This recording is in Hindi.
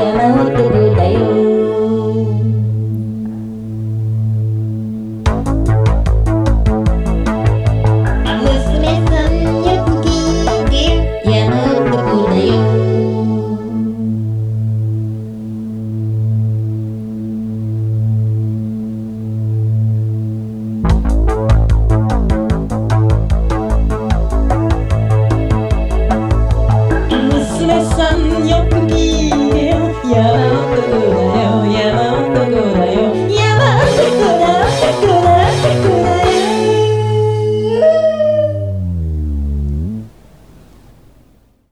Ямауту Let's listen, young people.